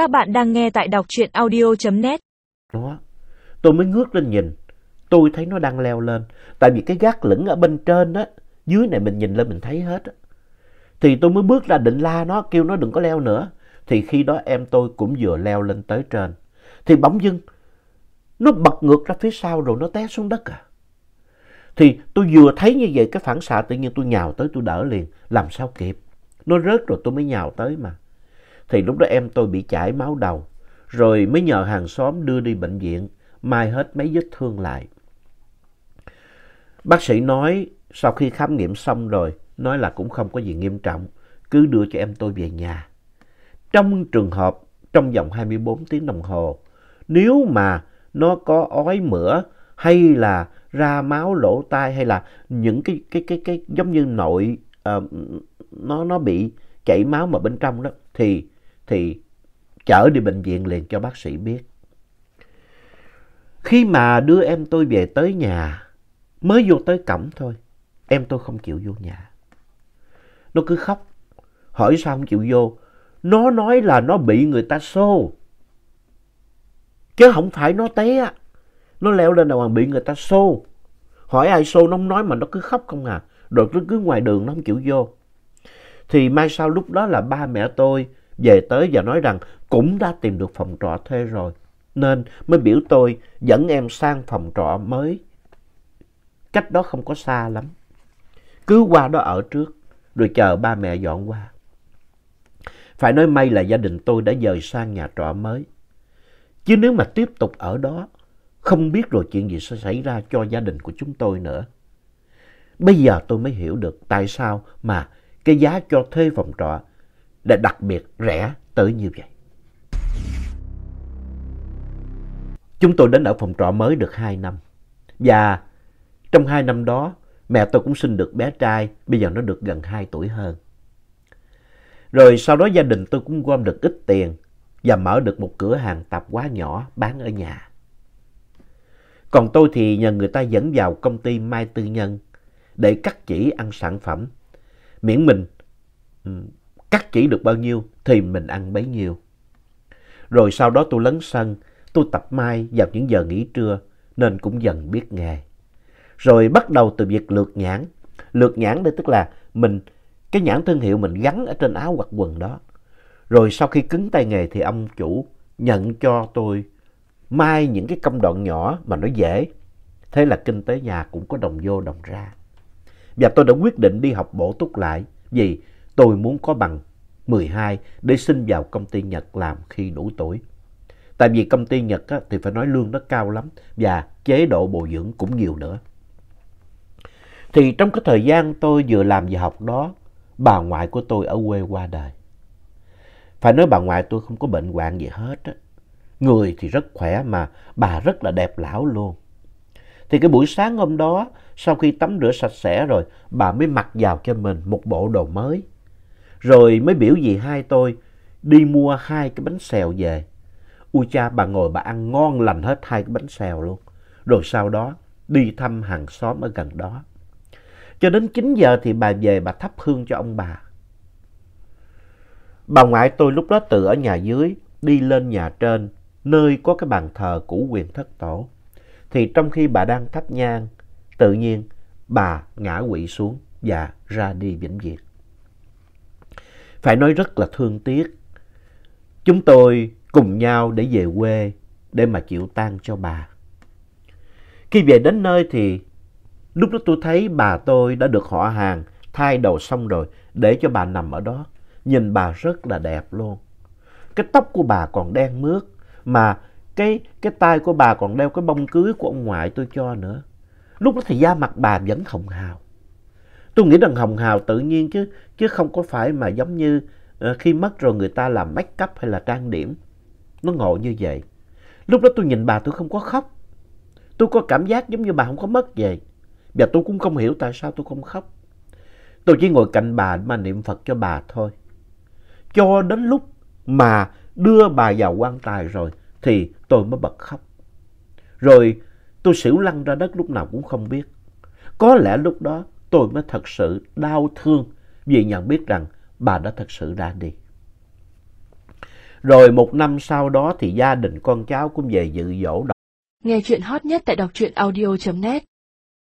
Các bạn đang nghe tại đọc truyện audio.net. Đó, tôi mới ngước lên nhìn, tôi thấy nó đang leo lên. Tại vì cái gác lửng ở bên trên á, dưới này mình nhìn lên mình thấy hết á. Thì tôi mới bước ra định la nó, kêu nó đừng có leo nữa. Thì khi đó em tôi cũng vừa leo lên tới trên. Thì bỗng dưng, nó bật ngược ra phía sau rồi nó té xuống đất à. Thì tôi vừa thấy như vậy cái phản xạ tự nhiên tôi nhào tới tôi đỡ liền. Làm sao kịp. Nó rớt rồi tôi mới nhào tới mà. Thì lúc đó em tôi bị chảy máu đầu. Rồi mới nhờ hàng xóm đưa đi bệnh viện. Mai hết mấy vết thương lại. Bác sĩ nói sau khi khám nghiệm xong rồi. Nói là cũng không có gì nghiêm trọng. Cứ đưa cho em tôi về nhà. Trong trường hợp trong vòng 24 tiếng đồng hồ. Nếu mà nó có ói mửa hay là ra máu lỗ tai hay là những cái cái cái cái giống như nội uh, nó nó bị chảy máu mà bên trong đó thì thì chở đi bệnh viện liền cho bác sĩ biết. Khi mà đưa em tôi về tới nhà, mới vô tới cổng thôi, em tôi không chịu vô nhà. Nó cứ khóc, hỏi sao không chịu vô. Nó nói là nó bị người ta xô. Chứ không phải nó té. Nó leo lên đầu bị người ta xô. Hỏi ai xô nó không nói mà nó cứ khóc không à. Rồi nó cứ ngoài đường nó không chịu vô. Thì mai sau lúc đó là ba mẹ tôi về tới và nói rằng cũng đã tìm được phòng trọ thuê rồi. Nên mới biểu tôi dẫn em sang phòng trọ mới. Cách đó không có xa lắm. Cứ qua đó ở trước, rồi chờ ba mẹ dọn qua. Phải nói may là gia đình tôi đã dời sang nhà trọ mới. Chứ nếu mà tiếp tục ở đó, không biết rồi chuyện gì sẽ xảy ra cho gia đình của chúng tôi nữa. Bây giờ tôi mới hiểu được tại sao mà cái giá cho thuê phòng trọ đã đặc biệt rẻ tới như vậy. Chúng tôi đến ở phòng trọ mới được 2 năm. Và trong 2 năm đó, mẹ tôi cũng sinh được bé trai, bây giờ nó được gần 2 tuổi hơn. Rồi sau đó gia đình tôi cũng gom được ít tiền và mở được một cửa hàng tạp hóa nhỏ bán ở nhà. Còn tôi thì nhờ người ta dẫn vào công ty Mai Tư Nhân để cắt chỉ ăn sản phẩm. Miễn mình ừ, cắt chỉ được bao nhiêu thì mình ăn bấy nhiêu. Rồi sau đó tôi lấn sân, tôi tập mai vào những giờ nghỉ trưa nên cũng dần biết nghề. Rồi bắt đầu từ việc lượt nhãn. lượt nhãn đây tức là mình cái nhãn thương hiệu mình gắn ở trên áo hoặc quần đó. Rồi sau khi cứng tay nghề thì ông chủ nhận cho tôi mai những cái công đoạn nhỏ mà nó dễ. Thế là kinh tế nhà cũng có đồng vô đồng ra. Và tôi đã quyết định đi học bổ túc lại vì tôi muốn có bằng 12 để xin vào công ty Nhật làm khi đủ tuổi. Tại vì công ty Nhật á, thì phải nói lương nó cao lắm và chế độ bồi dưỡng cũng nhiều nữa. Thì trong cái thời gian tôi vừa làm vừa học đó, bà ngoại của tôi ở quê qua đời. Phải nói bà ngoại tôi không có bệnh hoạn gì hết á. Người thì rất khỏe mà bà rất là đẹp lão luôn. Thì cái buổi sáng hôm đó, sau khi tắm rửa sạch sẽ rồi, bà mới mặc vào cho mình một bộ đồ mới. Rồi mới biểu dì hai tôi đi mua hai cái bánh xèo về. Ui cha, bà ngồi bà ăn ngon lành hết hai cái bánh xèo luôn. Rồi sau đó đi thăm hàng xóm ở gần đó. Cho đến 9 giờ thì bà về bà thắp hương cho ông bà. Bà ngoại tôi lúc đó từ ở nhà dưới đi lên nhà trên nơi có cái bàn thờ cũ quyền thất tổ. Thì trong khi bà đang thắp nhang, tự nhiên bà ngã quỵ xuống và ra đi vĩnh viễn. Phải nói rất là thương tiếc. Chúng tôi cùng nhau để về quê để mà chịu tang cho bà. Khi về đến nơi thì lúc đó tôi thấy bà tôi đã được họ hàng thay đầu xong rồi để cho bà nằm ở đó. Nhìn bà rất là đẹp luôn. Cái tóc của bà còn đen mướt, mà cái cái tay của bà còn đeo cái bông cưới của ông ngoại tôi cho nữa. Lúc đó thì da mặt bà vẫn hồng hào. Tôi nghĩ rằng hồng hào tự nhiên chứ chứ không có phải mà giống như uh, khi mất rồi người ta làm make up hay là trang điểm. Nó ngộ như vậy. Lúc đó tôi nhìn bà tôi không có khóc. Tôi có cảm giác giống như bà không có mất vậy. Và tôi cũng không hiểu tại sao tôi không khóc. Tôi chỉ ngồi cạnh bà mà niệm Phật cho bà thôi. Cho đến lúc mà đưa bà vào quan tài rồi thì tôi mới bật khóc. Rồi tôi xỉu lăn ra đất lúc nào cũng không biết. Có lẽ lúc đó tôi mới thật sự đau thương vì nhận biết rằng bà đã thật sự ra đi. Rồi một năm sau đó thì gia đình con cháu cũng về dự dỗ. Nghe chuyện hot nhất tại đọc truyện audio.net